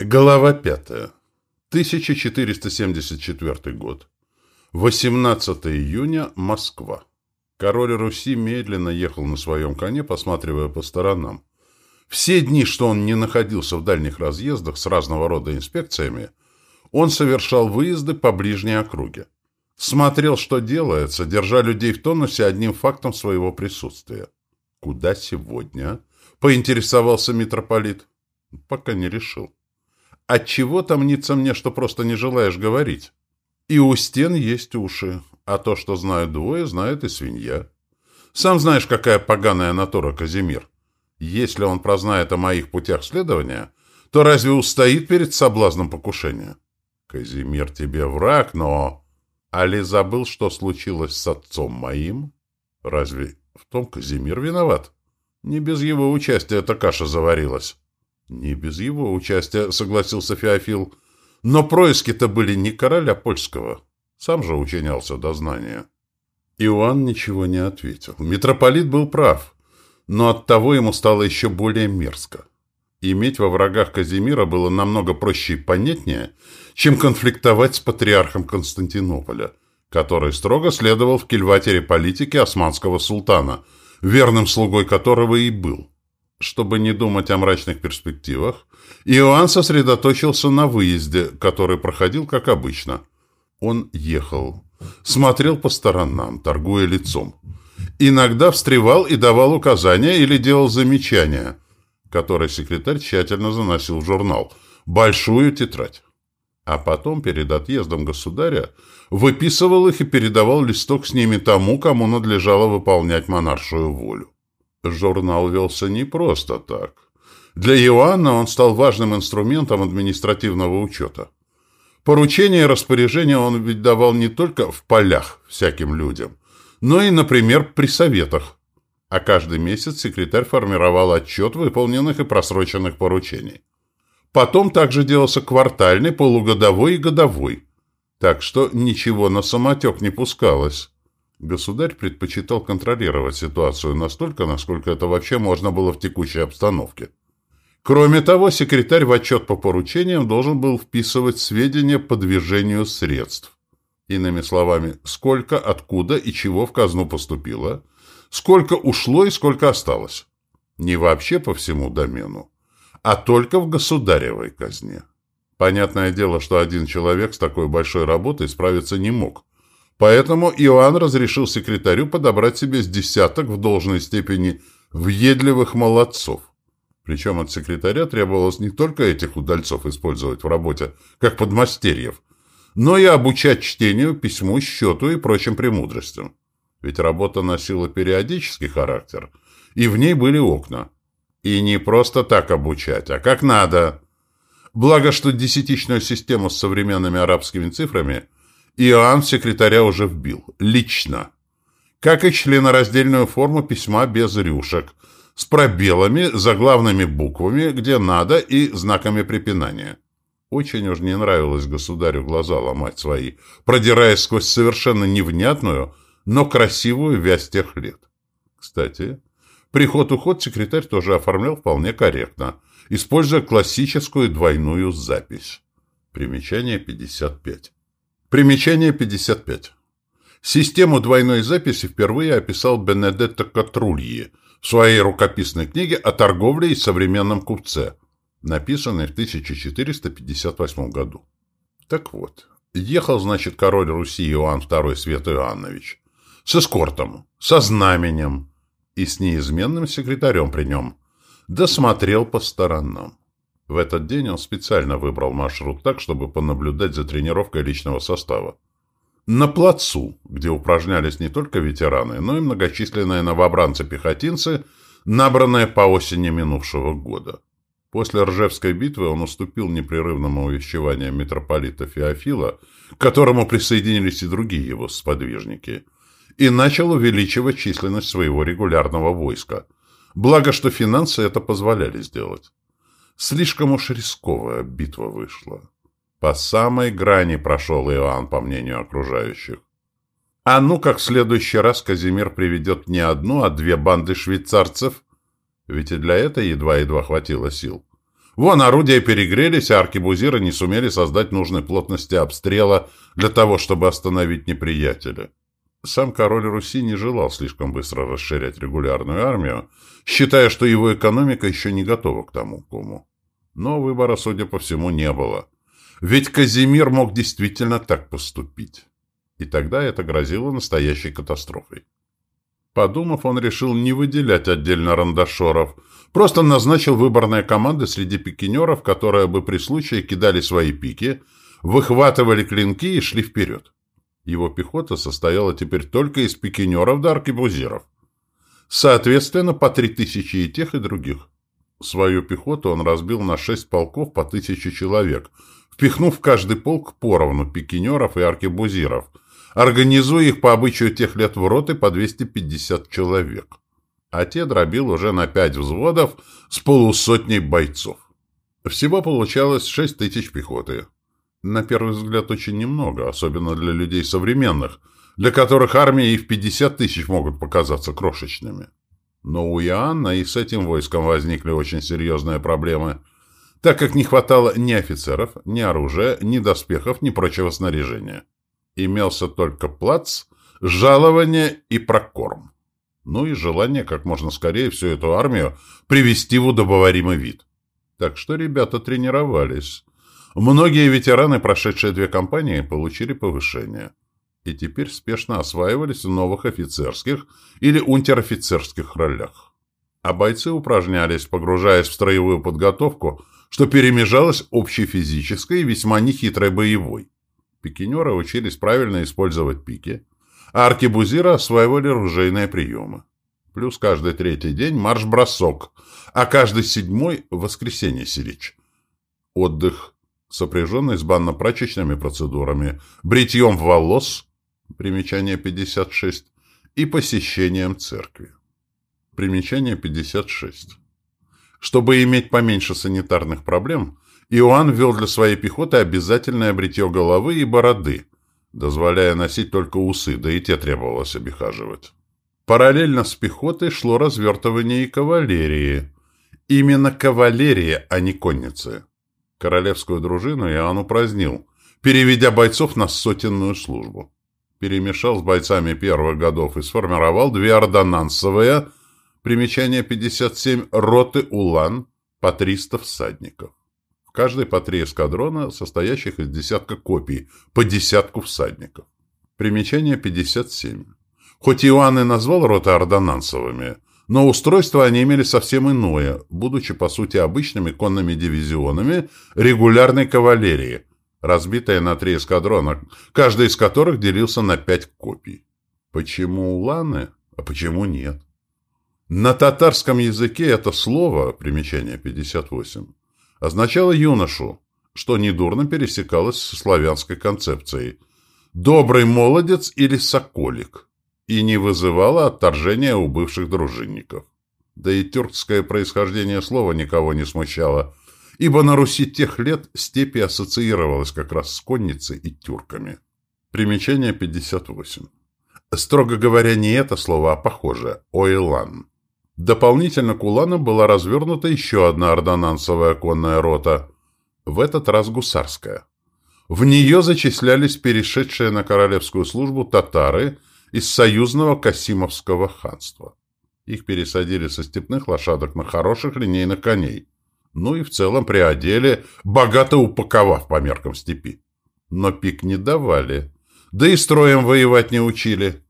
Глава 5. 1474 год. 18 июня. Москва. Король Руси медленно ехал на своем коне, посматривая по сторонам. Все дни, что он не находился в дальних разъездах с разного рода инспекциями, он совершал выезды по ближней округе. Смотрел, что делается, держа людей в тонусе одним фактом своего присутствия. «Куда сегодня?» — поинтересовался митрополит. «Пока не решил». Отчего там мнится мне, что просто не желаешь говорить? И у стен есть уши, а то, что знают двое, знает и свинья. Сам знаешь, какая поганая натура Казимир. Если он прознает о моих путях следования, то разве устоит перед соблазном покушения? Казимир тебе враг, но... Али забыл, что случилось с отцом моим? Разве в том Казимир виноват? Не без его участия эта каша заварилась. Не без его участия, согласился Феофил. Но происки-то были не короля польского. Сам же учинялся до знания. Иоанн ничего не ответил. Митрополит был прав, но оттого ему стало еще более мерзко. Иметь во врагах Казимира было намного проще и понятнее, чем конфликтовать с патриархом Константинополя, который строго следовал в кильватере политики османского султана, верным слугой которого и был. Чтобы не думать о мрачных перспективах, Иоанн сосредоточился на выезде, который проходил как обычно. Он ехал, смотрел по сторонам, торгуя лицом. Иногда встревал и давал указания или делал замечания, которые секретарь тщательно заносил в журнал, большую тетрадь. А потом, перед отъездом государя, выписывал их и передавал листок с ними тому, кому надлежало выполнять монаршую волю. Журнал велся не просто так. Для Иоанна он стал важным инструментом административного учета. Поручения и распоряжения он ведь давал не только в полях всяким людям, но и, например, при советах. А каждый месяц секретарь формировал отчет выполненных и просроченных поручений. Потом также делался квартальный, полугодовой и годовой. Так что ничего на самотек не пускалось. Государь предпочитал контролировать ситуацию настолько, насколько это вообще можно было в текущей обстановке. Кроме того, секретарь в отчет по поручениям должен был вписывать сведения по движению средств. Иными словами, сколько, откуда и чего в казну поступило, сколько ушло и сколько осталось. Не вообще по всему домену, а только в государевой казне. Понятное дело, что один человек с такой большой работой справиться не мог, Поэтому Иоанн разрешил секретарю подобрать себе с десяток в должной степени въедливых молодцов. Причем от секретаря требовалось не только этих удальцов использовать в работе, как подмастерьев, но и обучать чтению, письму, счету и прочим премудростям. Ведь работа носила периодический характер, и в ней были окна. И не просто так обучать, а как надо. Благо, что десятичную систему с современными арабскими цифрами – Иоанн секретаря уже вбил. Лично. Как и членораздельную форму письма без рюшек. С пробелами, заглавными буквами, где надо, и знаками препинания. Очень уж не нравилось государю глаза ломать свои, продираясь сквозь совершенно невнятную, но красивую вязь тех лет. Кстати, приход-уход секретарь тоже оформлял вполне корректно, используя классическую двойную запись. Примечание 55. Примечание 55. Систему двойной записи впервые описал Бенедетто Катрульи в своей рукописной книге о торговле и современном купце, написанной в 1458 году. Так вот, ехал, значит, король Руси Иоанн II Свет Иоаннович с эскортом, со знаменем и с неизменным секретарем при нем, досмотрел по сторонам. В этот день он специально выбрал маршрут так, чтобы понаблюдать за тренировкой личного состава. На плацу, где упражнялись не только ветераны, но и многочисленные новобранцы-пехотинцы, набранные по осени минувшего года. После Ржевской битвы он уступил непрерывному увещеваниям митрополита Феофила, к которому присоединились и другие его сподвижники, и начал увеличивать численность своего регулярного войска. Благо, что финансы это позволяли сделать. Слишком уж рисковая битва вышла. По самой грани прошел Иоанн, по мнению окружающих. А ну как в следующий раз Казимир приведет не одну, а две банды швейцарцев? Ведь и для этого едва-едва хватило сил. Вон орудия перегрелись, а аркебузиры не сумели создать нужной плотности обстрела для того, чтобы остановить неприятеля. Сам король Руси не желал слишком быстро расширять регулярную армию, считая, что его экономика еще не готова к тому кому. Но выбора, судя по всему, не было. Ведь Казимир мог действительно так поступить. И тогда это грозило настоящей катастрофой. Подумав, он решил не выделять отдельно рандашоров, просто назначил выборные команды среди пикинеров, которые бы при случае кидали свои пики, выхватывали клинки и шли вперед. Его пехота состояла теперь только из пикинеров да аркебузиров. Соответственно, по три тысячи и тех, и других. Свою пехоту он разбил на шесть полков по тысяче человек, впихнув в каждый полк поровну пикинеров и аркебузиров – организуя их по обычаю тех лет в роты по 250 человек. А те дробил уже на пять взводов с полусотней бойцов. Всего получалось 6 тысяч пехоты. На первый взгляд очень немного, особенно для людей современных, для которых армии и в 50 тысяч могут показаться крошечными. Но у Иоанна и с этим войском возникли очень серьезные проблемы, так как не хватало ни офицеров, ни оружия, ни доспехов, ни прочего снаряжения имелся только плац, жалование и прокорм. Ну и желание как можно скорее всю эту армию привести в удобоваримый вид. Так что ребята тренировались. Многие ветераны, прошедшие две кампании, получили повышение. И теперь спешно осваивались в новых офицерских или унтер-офицерских ролях. А бойцы упражнялись, погружаясь в строевую подготовку, что перемежалось общей физической и весьма нехитрой боевой. Пикинеры учились правильно использовать пики, а аркебузиры осваивали ружейные приемы. Плюс каждый третий день марш-бросок, а каждый седьмой — воскресенье сирич. Отдых, сопряженный с банно-прачечными процедурами, бритьем волос, примечание 56, и посещением церкви. Примечание 56. Чтобы иметь поменьше санитарных проблем, Иоанн ввел для своей пехоты обязательное бритье головы и бороды, дозволяя носить только усы, да и те требовалось обихаживать. Параллельно с пехотой шло развертывание и кавалерии. Именно кавалерия, а не конницы. Королевскую дружину Иоанн упразднил, переведя бойцов на сотенную службу. Перемешал с бойцами первых годов и сформировал две ордонансовые, примечание 57, роты улан по 300 всадников каждой по три эскадрона, состоящих из десятка копий, по десятку всадников. Примечание 57. Хоть Иоанн и назвал роты ордонансовыми, но устройство они имели совсем иное, будучи, по сути, обычными конными дивизионами регулярной кавалерии, разбитые на три эскадрона, каждый из которых делился на пять копий. Почему уланы, а почему нет? На татарском языке это слово, примечание 58, означало юношу, что недурно пересекалось со славянской концепцией «добрый молодец» или «соколик» и не вызывало отторжения у бывших дружинников. Да и тюркское происхождение слова никого не смущало, ибо на Руси тех лет степи ассоциировалась как раз с конницей и тюрками. Примечание 58. Строго говоря, не это слово, а похожее – «ойлан». Дополнительно к уланам была развернута еще одна ордонансовая конная рота, в этот раз гусарская. В нее зачислялись перешедшие на королевскую службу татары из союзного Касимовского ханства. Их пересадили со степных лошадок на хороших линейных коней. Ну и в целом приодели, богато упаковав по меркам степи. Но пик не давали. Да и строем воевать не учили.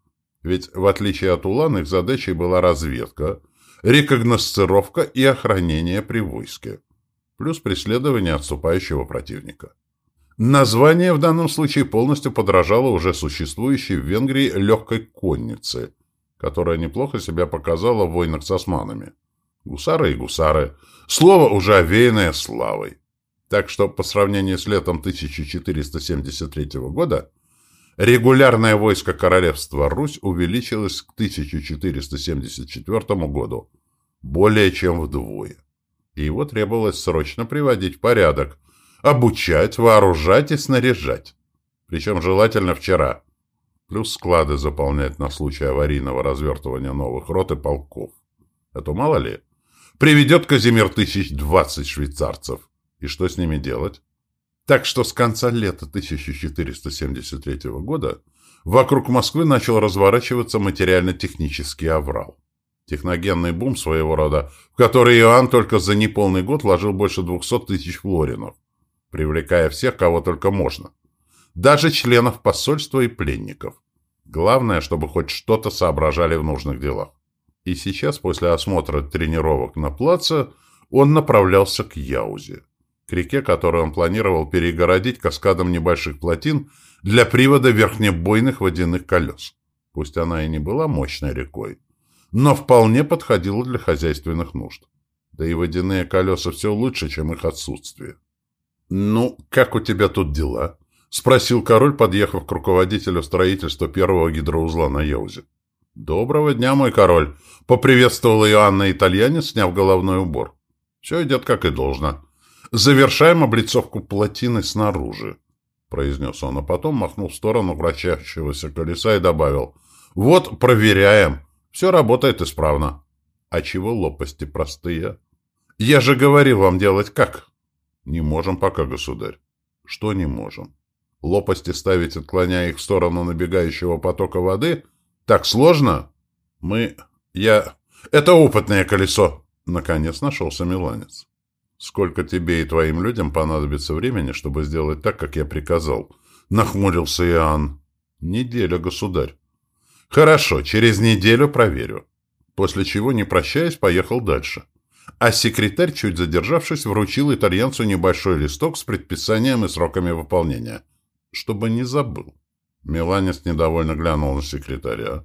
Ведь, в отличие от улан, их задачей была разведка, рекогносцировка и охранение при войске, плюс преследование отступающего противника. Название в данном случае полностью подражало уже существующей в Венгрии легкой коннице, которая неплохо себя показала в войнах с османами. Гусары и гусары. Слово уже овеянное славой. Так что по сравнению с летом 1473 года Регулярное войско королевства Русь увеличилось к 1474 году более чем вдвое. И его требовалось срочно приводить в порядок, обучать, вооружать и снаряжать. Причем желательно вчера. Плюс склады заполнять на случай аварийного развертывания новых рот и полков. Это мало ли? приведет Казимир тысяч двадцать швейцарцев. И что с ними делать? Так что с конца лета 1473 года вокруг Москвы начал разворачиваться материально-технический аврал. Техногенный бум своего рода, в который Иоанн только за неполный год вложил больше 200 тысяч флоринов, привлекая всех, кого только можно. Даже членов посольства и пленников. Главное, чтобы хоть что-то соображали в нужных делах. И сейчас, после осмотра тренировок на плаце, он направлялся к Яузе, к реке, которую он планировал перегородить каскадом небольших плотин для привода верхнебойных водяных колес. Пусть она и не была мощной рекой, но вполне подходила для хозяйственных нужд. Да и водяные колеса все лучше, чем их отсутствие. «Ну, как у тебя тут дела?» — спросил король, подъехав к руководителю строительства первого гидроузла на Яузе. «Доброго дня, мой король!» — поприветствовал Иоанна итальянец, сняв головной убор. «Все идет как и должно. Завершаем облицовку плотины снаружи», — произнес он, а потом махнул в сторону вращающегося колеса и добавил. «Вот, проверяем. Все работает исправно». «А чего лопасти простые?» «Я же говорил вам делать как?» «Не можем пока, государь». «Что не можем?» «Лопасти ставить, отклоняя их в сторону набегающего потока воды?» Так сложно? Мы... Я... Это опытное колесо. Наконец нашелся миланец. Сколько тебе и твоим людям понадобится времени, чтобы сделать так, как я приказал? Нахмурился Иоанн. Неделя, государь. Хорошо, через неделю проверю. После чего, не прощаясь, поехал дальше. А секретарь, чуть задержавшись, вручил итальянцу небольшой листок с предписанием и сроками выполнения. Чтобы не забыл. Меланец недовольно глянул на секретаря,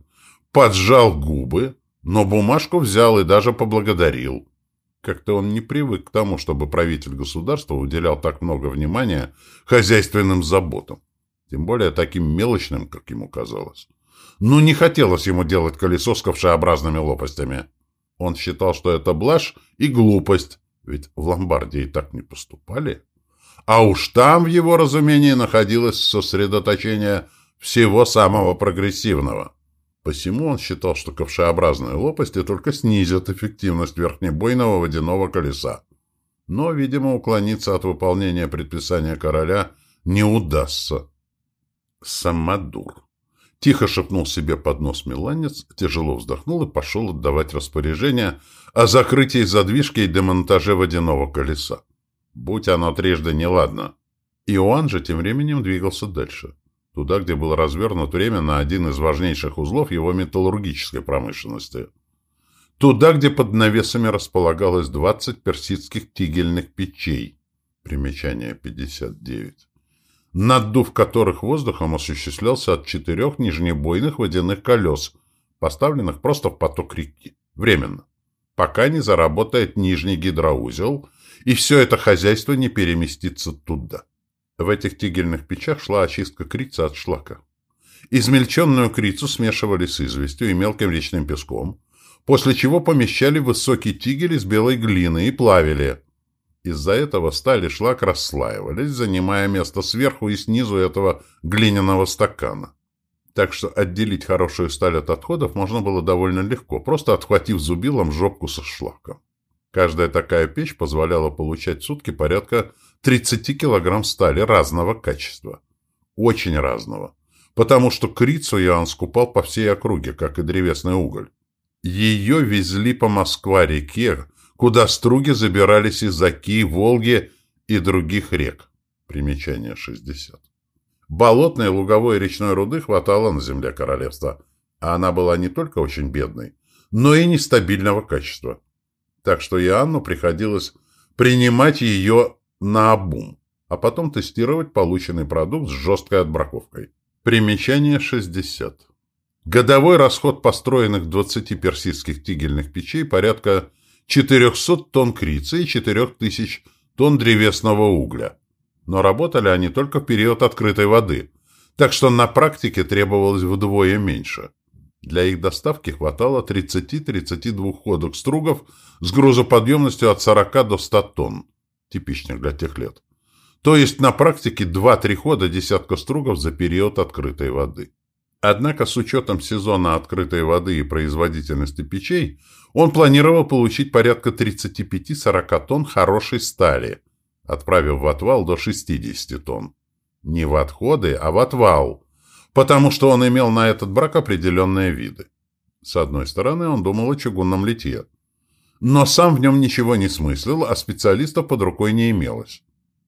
поджал губы, но бумажку взял и даже поблагодарил. Как-то он не привык к тому, чтобы правитель государства уделял так много внимания хозяйственным заботам, тем более таким мелочным, как ему казалось. Ну, не хотелось ему делать колесо с ковшеобразными лопастями. Он считал, что это блажь и глупость, ведь в Ломбардии так не поступали. А уж там, в его разумении, находилось сосредоточение всего самого прогрессивного. Посему он считал, что ковшеобразные лопасти только снизят эффективность верхнебойного водяного колеса. Но, видимо, уклониться от выполнения предписания короля не удастся. Самодур. Тихо шепнул себе под нос миланец, тяжело вздохнул и пошел отдавать распоряжение о закрытии задвижки и демонтаже водяного колеса. Будь оно трижды неладно. Иоанн же тем временем двигался дальше туда, где был развернут временно один из важнейших узлов его металлургической промышленности. Туда, где под навесами располагалось 20 персидских тигельных печей. Примечание 59. Наддув которых воздухом осуществлялся от четырех нижнебойных водяных колес, поставленных просто в поток реки. Временно. Пока не заработает нижний гидроузел, и все это хозяйство не переместится туда. В этих тигельных печах шла очистка крица от шлака. Измельченную крицу смешивали с известью и мелким речным песком, после чего помещали высокий тигель из белой глины и плавили. Из-за этого сталь и шлак расслаивались, занимая место сверху и снизу этого глиняного стакана. Так что отделить хорошую сталь от отходов можно было довольно легко, просто отхватив зубилом жопку со шлаком. Каждая такая печь позволяла получать в сутки порядка 30 килограмм стали разного качества. Очень разного. Потому что крицу Иоанн скупал по всей округе, как и древесный уголь. Ее везли по Москва-реке, куда струги забирались из Оки, Волги и других рек. Примечание 60. Болотной, луговой и речной руды хватало на земле королевства, а она была не только очень бедной, но и нестабильного качества так что Иоанну приходилось принимать ее на обум, а потом тестировать полученный продукт с жесткой отбраковкой. Примечание 60. Годовой расход построенных 20 персидских тигельных печей порядка 400 тонн крицы и 4000 тонн древесного угля. Но работали они только в период открытой воды, так что на практике требовалось вдвое меньше. Для их доставки хватало 30-32 ходок стругов с грузоподъемностью от 40 до 100 тонн, типичных для тех лет. То есть на практике 2-3 хода десятка стругов за период открытой воды. Однако с учетом сезона открытой воды и производительности печей, он планировал получить порядка 35-40 тонн хорошей стали, отправив в отвал до 60 тонн. Не в отходы, а в отвал, потому что он имел на этот брак определенные виды. С одной стороны, он думал о чугунном литье. Но сам в нем ничего не смыслил, а специалистов под рукой не имелось.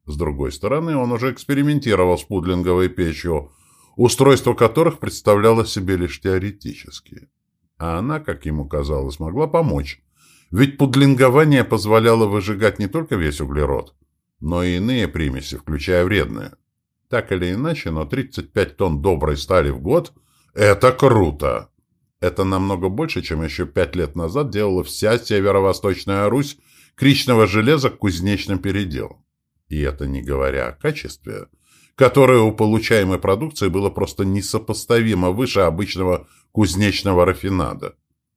С другой стороны, он уже экспериментировал с пудлинговой печью, устройство которых представляло себе лишь теоретически. А она, как ему казалось, могла помочь. Ведь пудлингование позволяло выжигать не только весь углерод, но и иные примеси, включая вредные. Так или иначе, но 35 тонн доброй стали в год – это круто! Это намного больше, чем еще пять лет назад делала вся северо-восточная Русь кричного железа к кузнечным переделам. И это не говоря о качестве, которое у получаемой продукции было просто несопоставимо выше обычного кузнечного рафинада.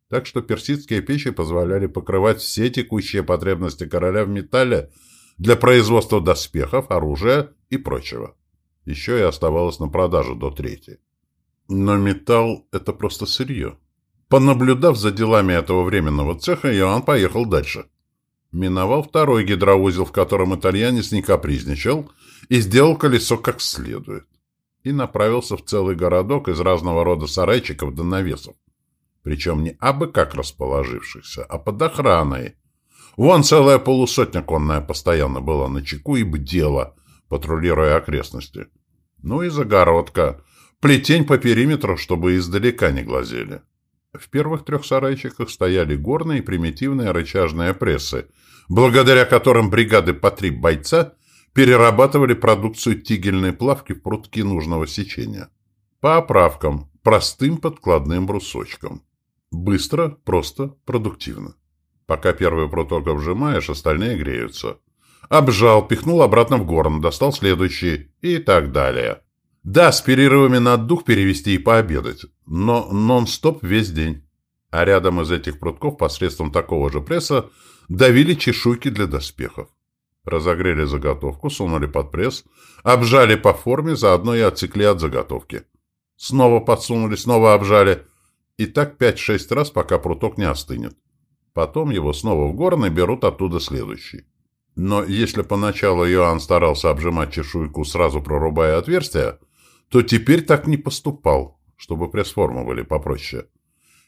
Так что персидские печи позволяли покрывать все текущие потребности короля в металле для производства доспехов, оружия и прочего. Еще и оставалось на продажу до трети. Но металл — это просто сырье. Понаблюдав за делами этого временного цеха, Иоанн поехал дальше. Миновал второй гидроузел, в котором итальянец не капризничал, и сделал колесо как следует. И направился в целый городок из разного рода сарайчиков до навесов. Причем не абы как расположившихся, а под охраной. Вон целая полусотня конная постоянно была на чеку и бдела, патрулируя окрестности. Ну и загородка — Плетень по периметру, чтобы издалека не глазели. В первых трех сарайчиках стояли горные и примитивные рычажные прессы, благодаря которым бригады по три бойца перерабатывали продукцию тигельной плавки в прутки нужного сечения. По оправкам, простым подкладным брусочком. Быстро, просто, продуктивно. Пока первый пруток обжимаешь, остальные греются. Обжал, пихнул обратно в горн, достал следующий и так далее. Да, с перерывами на отдух перевести и пообедать, но нон-стоп весь день. А рядом из этих прутков посредством такого же пресса давили чешуйки для доспехов. Разогрели заготовку, сунули под пресс, обжали по форме, заодно и отсекли от заготовки. Снова подсунули, снова обжали. И так пять-шесть раз, пока пруток не остынет. Потом его снова в горн и берут оттуда следующий. Но если поначалу Иоанн старался обжимать чешуйку, сразу прорубая отверстие, то теперь так не поступал, чтобы пресс-формы были попроще.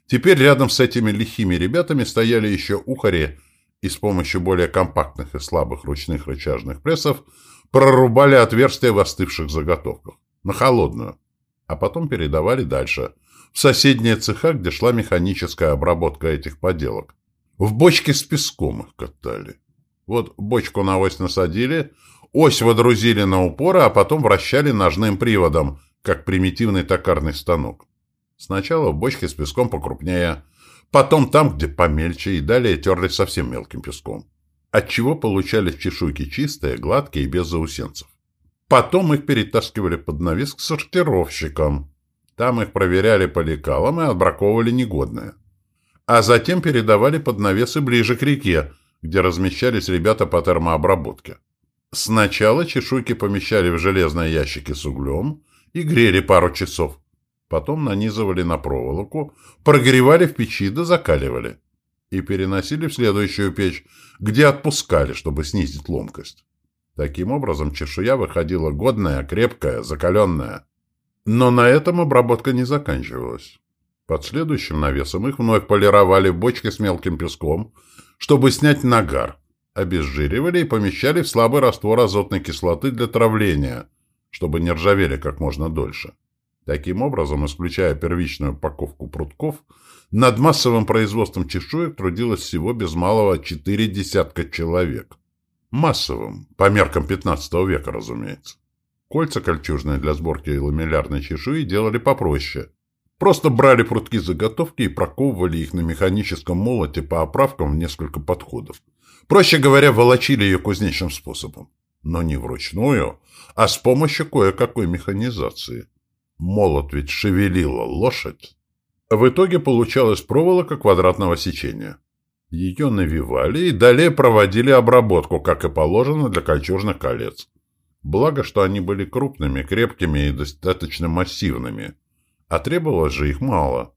Теперь рядом с этими лихими ребятами стояли еще ухари и с помощью более компактных и слабых ручных рычажных прессов прорубали отверстия в остывших заготовках, на холодную, а потом передавали дальше, в соседние цеха, где шла механическая обработка этих поделок. В бочке с песком их катали. Вот бочку на ось насадили, Ось водрузили на упоры, а потом вращали ножным приводом, как примитивный токарный станок. Сначала в бочке с песком покрупнее, потом там, где помельче, и далее терли совсем мелким песком. Отчего получались чешуйки чистые, гладкие и без заусенцев. Потом их перетаскивали под навес к сортировщикам. Там их проверяли по лекалам и отбраковывали негодные. А затем передавали под навесы ближе к реке, где размещались ребята по термообработке. Сначала чешуйки помещали в железные ящики с углем и грели пару часов. Потом нанизывали на проволоку, прогревали в печи да закаливали. И переносили в следующую печь, где отпускали, чтобы снизить ломкость. Таким образом, чешуя выходила годная, крепкая, закаленная. Но на этом обработка не заканчивалась. Под следующим навесом их вновь полировали в бочке с мелким песком, чтобы снять нагар, обезжиривали и помещали в слабый раствор азотной кислоты для травления, чтобы не ржавели как можно дольше. Таким образом, исключая первичную упаковку прутков, над массовым производством чешуек трудилось всего без малого четыре десятка человек. Массовым, по меркам 15 века, разумеется. Кольца кольчужные для сборки ламеллярной чешуи делали попроще. Просто брали прутки заготовки и проковывали их на механическом молоте по оправкам в несколько подходов. Проще говоря, волочили ее кузнечным способом. Но не вручную, а с помощью кое-какой механизации. Молот ведь шевелила лошадь. В итоге получалась проволока квадратного сечения. Ее навивали и далее проводили обработку, как и положено для кольчужных колец. Благо, что они были крупными, крепкими и достаточно массивными – А требовалось же их мало.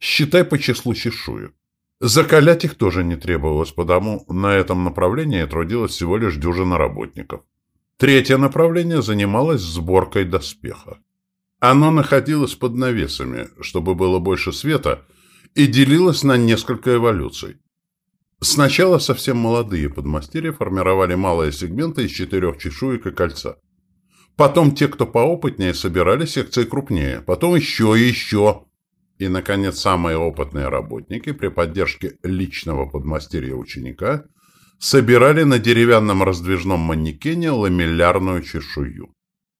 Считай по числу чешуек. Закалять их тоже не требовалось, потому на этом направлении трудилось всего лишь дюжина работников. Третье направление занималось сборкой доспеха. Оно находилось под навесами, чтобы было больше света, и делилось на несколько эволюций. Сначала совсем молодые подмастерья формировали малые сегменты из четырех чешуек и кольца. Потом те, кто поопытнее, собирали секции крупнее, потом еще и еще. И, наконец, самые опытные работники при поддержке личного подмастерья ученика собирали на деревянном раздвижном манекене ламеллярную чешую.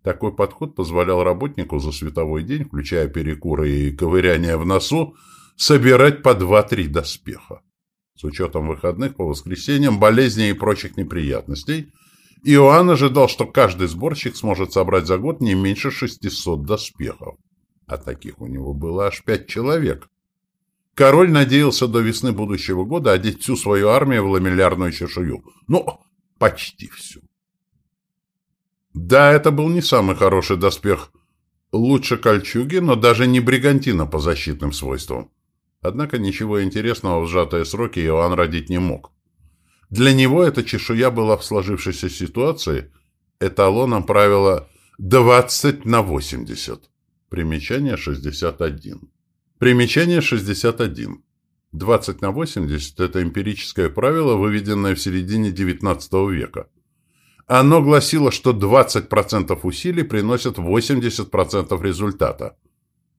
Такой подход позволял работнику за световой день, включая перекуры и ковыряние в носу, собирать по два-три доспеха. С учетом выходных по воскресеньям, болезней и прочих неприятностей, Иоанн ожидал, что каждый сборщик сможет собрать за год не меньше 600 доспехов. А таких у него было аж пять человек. Король надеялся до весны будущего года одеть всю свою армию в ламеллярную чешую. Ну, почти всю. Да, это был не самый хороший доспех. Лучше кольчуги, но даже не бригантина по защитным свойствам. Однако ничего интересного в сжатые сроки Иоанн родить не мог. Для него эта чешуя была в сложившейся ситуации эталоном правила 20 на 80. Примечание 61. Примечание 61. 20 на 80 – это эмпирическое правило, выведенное в середине XIX века. Оно гласило, что 20% усилий приносят 80% результата.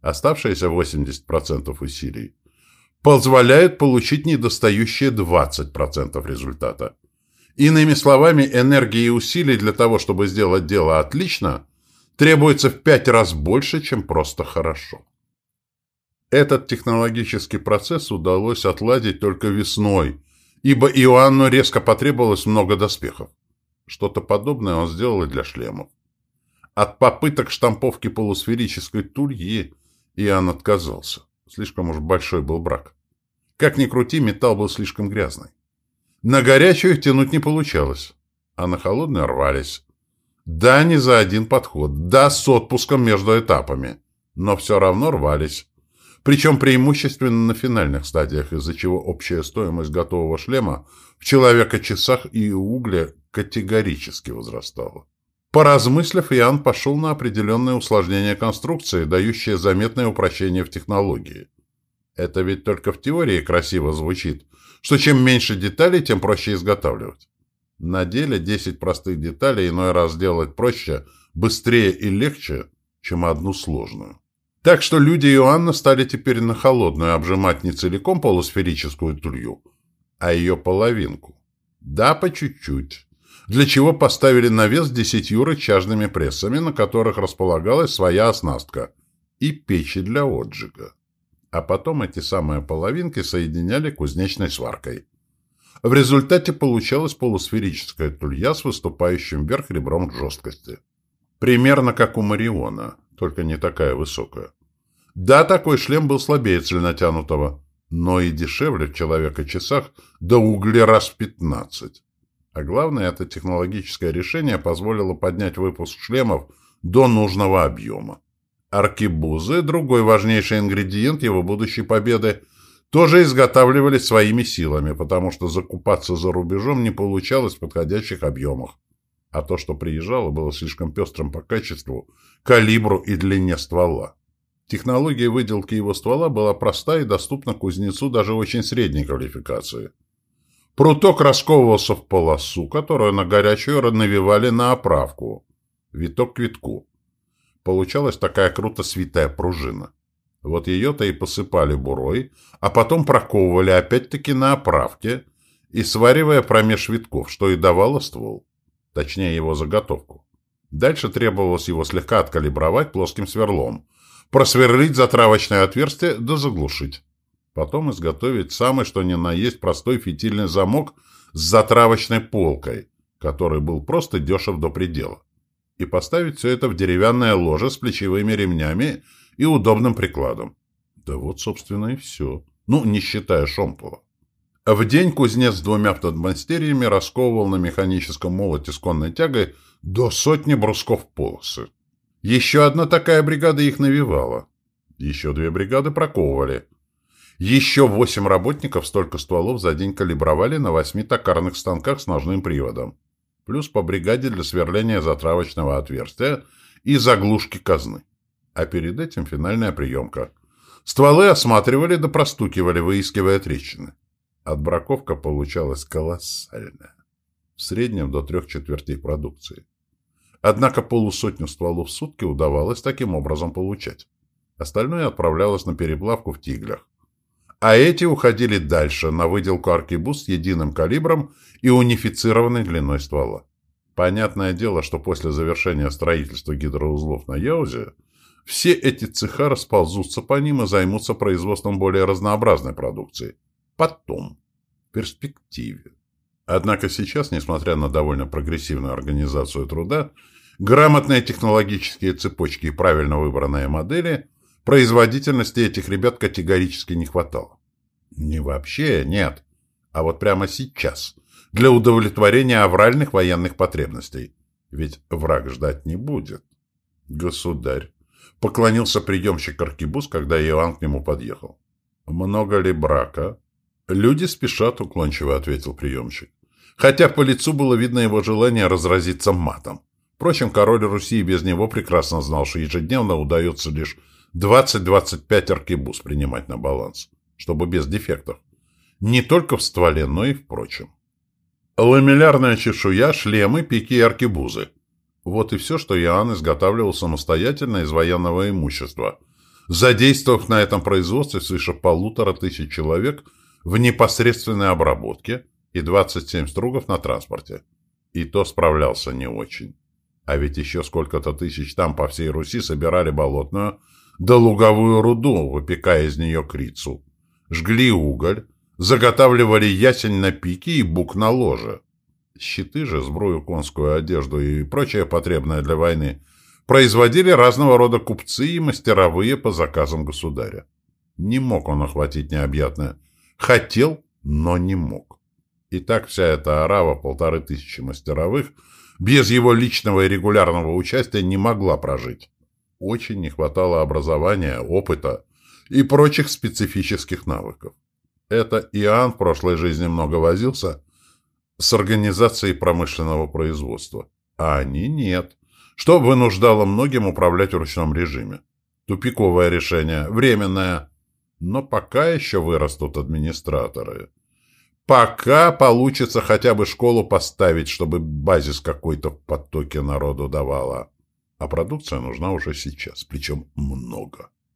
Оставшиеся 80% усилий позволяют получить недостающие 20% результата. Иными словами, энергии и усилий для того, чтобы сделать дело отлично, требуется в пять раз больше, чем просто хорошо. Этот технологический процесс удалось отладить только весной, ибо Иоанну резко потребовалось много доспехов. Что-то подобное он сделал и для шлемов. От попыток штамповки полусферической тульи Иоанн отказался. Слишком уж большой был брак. Как ни крути, металл был слишком грязный. На горячую их тянуть не получалось, а на холодную рвались. Да, не за один подход, да, с отпуском между этапами, но все равно рвались. Причем преимущественно на финальных стадиях, из-за чего общая стоимость готового шлема в человека-часах и угле категорически возрастала. Поразмыслив, Иоанн пошел на определенное усложнение конструкции, дающее заметное упрощение в технологии. Это ведь только в теории красиво звучит, что чем меньше деталей, тем проще изготавливать. На деле 10 простых деталей иной раз сделать проще, быстрее и легче, чем одну сложную. Так что люди Иоанна стали теперь на холодную обжимать не целиком полусферическую тулью, а ее половинку. Да, по чуть-чуть для чего поставили навес десятью рычажными прессами, на которых располагалась своя оснастка, и печи для отжига. А потом эти самые половинки соединяли кузнечной сваркой. В результате получалась полусферическая тулья с выступающим вверх ребром жесткости. Примерно как у Мариона, только не такая высокая. Да, такой шлем был слабее целенатянутого, но и дешевле в человека-часах до угля раз в пятнадцать. А главное, это технологическое решение позволило поднять выпуск шлемов до нужного объема. Аркибузы, другой важнейший ингредиент его будущей победы, тоже изготавливались своими силами, потому что закупаться за рубежом не получалось в подходящих объемах. А то, что приезжало, было слишком пестрым по качеству, калибру и длине ствола. Технология выделки его ствола была проста и доступна кузнецу даже очень средней квалификации – Пруток расковывался в полосу, которую на горячую навивали на оправку. Виток к витку. Получалась такая круто свитая пружина. Вот ее-то и посыпали бурой, а потом проковывали опять-таки на оправке и сваривая промеж витков, что и давало ствол. Точнее, его заготовку. Дальше требовалось его слегка откалибровать плоским сверлом, просверлить затравочное отверстие да заглушить. Потом изготовить самый что ни на есть простой фитильный замок с затравочной полкой, который был просто дешев до предела. И поставить все это в деревянное ложе с плечевыми ремнями и удобным прикладом. Да вот, собственно, и все. Ну, не считая шомпола. В день кузнец с двумя подмастерьями расковывал на механическом молоте с конной тягой до сотни брусков полосы. Еще одна такая бригада их навивала. Еще две бригады проковывали. Еще восемь работников столько стволов за день калибровали на восьми токарных станках с ножным приводом. Плюс по бригаде для сверления затравочного отверстия и заглушки казны. А перед этим финальная приемка. Стволы осматривали да простукивали, выискивая трещины. Отбраковка получалась колоссальная. В среднем до трех четвертей продукции. Однако полусотню стволов в сутки удавалось таким образом получать. Остальное отправлялось на переплавку в тиглях а эти уходили дальше, на выделку аркебуз с единым калибром и унифицированной длиной ствола. Понятное дело, что после завершения строительства гидроузлов на Яузе все эти цеха расползутся по ним и займутся производством более разнообразной продукции. Потом. В перспективе. Однако сейчас, несмотря на довольно прогрессивную организацию труда, грамотные технологические цепочки и правильно выбранные модели – Производительности этих ребят категорически не хватало. Не вообще, нет. А вот прямо сейчас. Для удовлетворения авральных военных потребностей. Ведь враг ждать не будет. Государь. Поклонился приемщик Аркибус, когда Иоанн к нему подъехал. Много ли брака? Люди спешат, уклончиво ответил приемщик. Хотя по лицу было видно его желание разразиться матом. Впрочем, король Руси без него прекрасно знал, что ежедневно удается лишь 20-25 аркебуз принимать на баланс, чтобы без дефектов. Не только в стволе, но и в прочем. Ламеллярная чешуя, шлемы, пики и аркебузы. Вот и все, что Иоанн изготавливал самостоятельно из военного имущества, задействовав на этом производстве свыше полутора тысяч человек в непосредственной обработке и 27 стругов на транспорте. И то справлялся не очень. А ведь еще сколько-то тысяч там по всей Руси собирали болотную, да луговую руду, выпекая из нее крицу. Жгли уголь, заготавливали ясень на пике и бук на ложе. Щиты же, сбрую, конскую одежду и прочее потребное для войны производили разного рода купцы и мастеровые по заказам государя. Не мог он охватить необъятное. Хотел, но не мог. И так вся эта арава, полторы тысячи мастеровых, без его личного и регулярного участия не могла прожить очень не хватало образования, опыта и прочих специфических навыков. Это Иоанн в прошлой жизни много возился с организацией промышленного производства, а они нет, что вынуждало многим управлять в ручном режиме. Тупиковое решение, временное, но пока еще вырастут администраторы. Пока получится хотя бы школу поставить, чтобы базис какой-то в потоке народу давала. А продукция нужна уже сейчас, причем много.